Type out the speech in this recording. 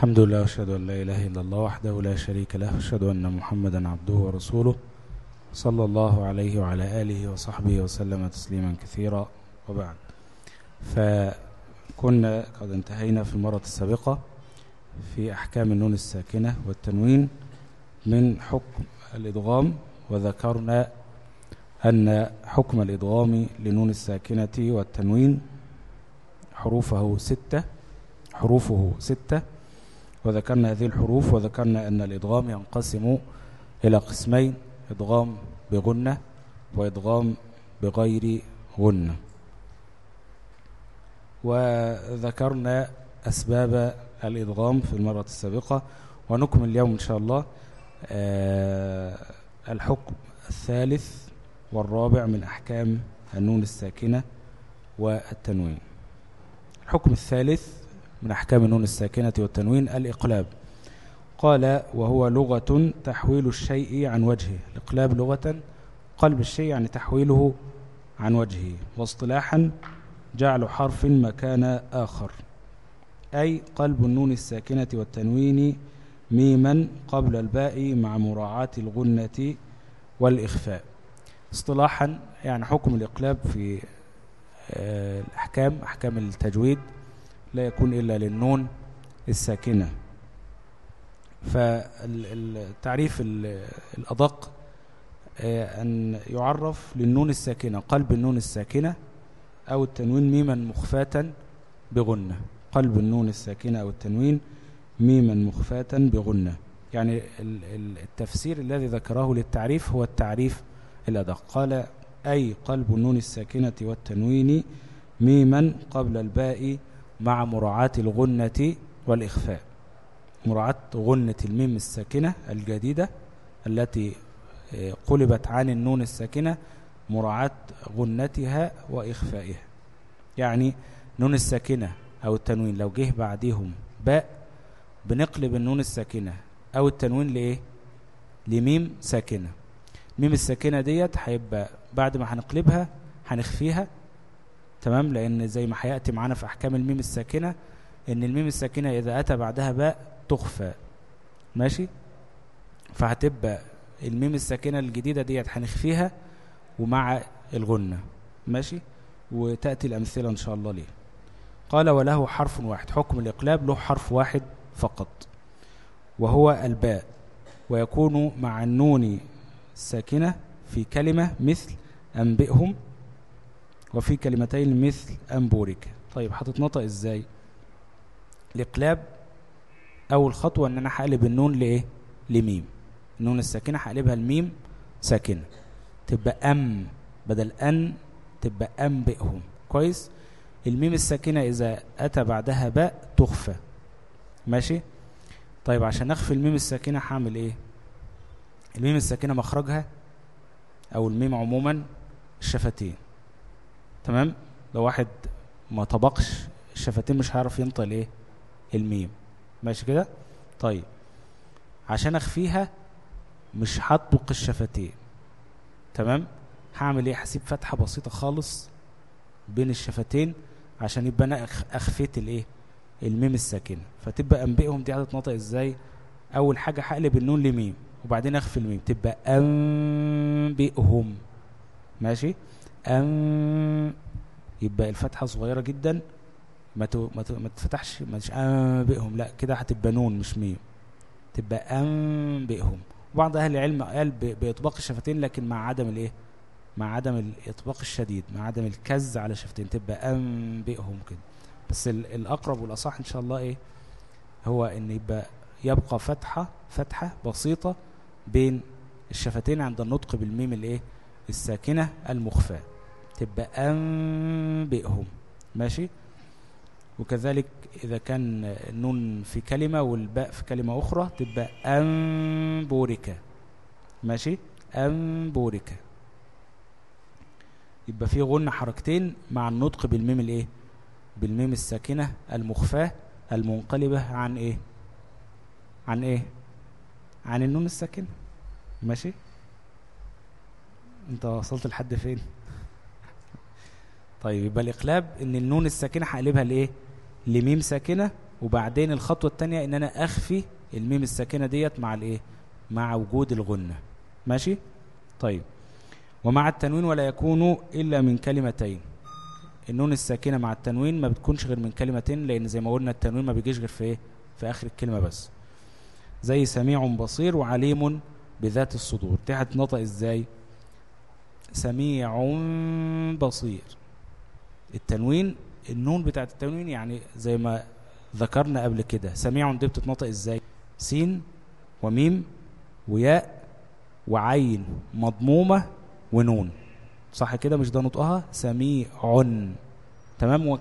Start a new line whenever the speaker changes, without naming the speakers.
الحمد لله واشهد أن لا إله إلا الله وحده لا شريك له واشهد أن محمدا عبده ورسوله صلى الله عليه وعلى آله وصحبه وسلم تسليما كثيرا. وبعد فكنا قد انتهينا في المرة السابقة في أحكام النون الساكنة والتنوين من حكم الإدغام وذكرنا أن حكم الإدغام لنون الساكنة والتنوين حروفه ستة حروفه ستة وذكرنا هذه الحروف وذكرنا أن الإدغام ينقسم إلى قسمين إدغام بغنة وإدغام بغير غنة. وذكرنا أسباب الإدغام في المرة السابقة ونكمل اليوم إن شاء الله الحكم الثالث والرابع من أحكام النون الساكنة والتنوين. الحكم الثالث من أحكام النون الساكنة والتنوين الإقلاب. قال وهو لغة تحويل الشيء عن وجهه. الإقلاب لغة قلب الشيء يعني تحويله عن وجهه. واصطلاحا جعل حرف مكان آخر. أي قلب النون الساكنة والتنوين ميما قبل الباء مع مراعاة الغنة والإخفاء. اصطلاحا يعني حكم الإقلاب في الأحكام أحكام التجويد. لا يكون إلا للنون الساكنة. فالتعريف الأدق أن يعرف للنون الساكنة قلب النون الساكنة أو التنوين ميما مخفاة بغنة. قلب النون الساكنة أو التنوين ميما مخفاة بغنة. يعني التفسير الذي ذكره للتعريف هو التعريف الأدق. قال أي قلب النون الساكنة والتنوين ميما قبل الباء مع مراعاة الغنة والإخفاء. مراعاة غنة الميم الساكنة الجديدة التي قلبت عن النون الساكنة مراعاة غنتها وإخفائها. يعني نون الساكنة أو التنوين لو جه بعدهم باء بنقلب النون الساكنة أو التنوين لإيه؟ لميم ساكنة. ميم الساكنة ديت هيبقى بعد ما هنقلبها هنخفيها تمام؟ لأن زي ما هيأتي معانا في أحكام الميم الساكنة إن الميم الساكنة إذا أتى بعدها باء تخفى. ماشي؟ فهتبقى الميم الساكنة الجديدة ديت هنخفيها ومع الغنة. ماشي؟ وتأتي الأمثلة إن شاء الله ليه قال وله حرف واحد. حكم الإقلاب له حرف واحد فقط. وهو الباء. ويكون مع النون الساكنة في كلمة مثل أنبئهم وفي كلمتين مثل أنبورك طيب هتتنطق إزاي؟ الإقلاب أول خطوة أن أنا هقلب النون لإيه؟ لميم. النون الساكنة هقلبها الميم ساكنة. تبقى أم بدل أن تبقى أنبئهم كويس؟ الميم الساكنة إذا أتى بعدها باء تخفى. ماشي؟ طيب عشان أخفي الميم الساكنة هعمل إيه؟ الميم الساكنة مخرجها أو الميم عموما الشفتين تمام؟ لو واحد ما طبقش الشفتين مش هيعرف ينطق الايه؟ الميم. ماشي كده؟ طيب. عشان أخفيها مش هطبق الشفتين. تمام؟ هعمل إيه؟ هسيب فتحة بسيطة خالص بين الشفتين عشان يبقى أنا أخفيت الايه؟ الميم الساكنة. فتبقى أنبئهم دي هتتنطق إزاي؟ أول حاجة هقلب النون لميم وبعدين أخفي الميم. تبقى أنبئهم. ماشي؟ أن يبقى الفتحة صغيرة جدا ما ما ما تفتحش مش أنبئهم. لا كده هتبقى نون مش ميم. تبقى أنبئهم. وبعض أهل العلم قال بإطباق الشفتين لكن مع عدم الإيه؟ مع عدم الإطباق الشديد مع عدم الكز على الشفتين تبقى أنبئهم كده. بس الأقرب والأصح إن شاء الله إيه؟ هو إن يبقى يبقى فتحة فتحة بسيطة بين الشفتين عند النطق بالميم الإيه؟ الساكنة المخفاة. تبقى أنبئهم. ماشي؟ وكذلك إذا كان النون في كلمة والباء في كلمة أخرى تبقى أنبورك. ماشي؟ أنبورك. يبقى في غنة حركتين مع النطق بالميم الإيه؟ بالميم الساكنة المخفاة المنقلبة عن إيه؟ عن إيه؟ عن النون الساكنة. ماشي؟ انت وصلت لحد فين؟ طيب يبقى الإقلاب إن النون الساكنة هقلبها لإيه؟ لميم ساكنة وبعدين الخطوة التانية إن أنا أخفي الميم الساكنة ديت مع الإيه؟ مع وجود الغنة. ماشي؟ طيب. ومع التنوين ولا يكون إلا من كلمتين. النون الساكنة مع التنوين ما بتكونش غير من كلمتين لأن زي ما قلنا التنوين ما بيجيش غير في إيه؟ في آخر الكلمة بس. زي سميع بصير وعليم بذات الصدور. دي هتنطق إزاي؟ سميع بصير. التنوين النون بتاعت التنوين يعني زي ما ذكرنا قبل كده. سميع دي بتتنطق إزاي؟ سين وميم وياء وعين مضمومة ونون. صح كده مش ده نطقها؟ سميع. تمام؟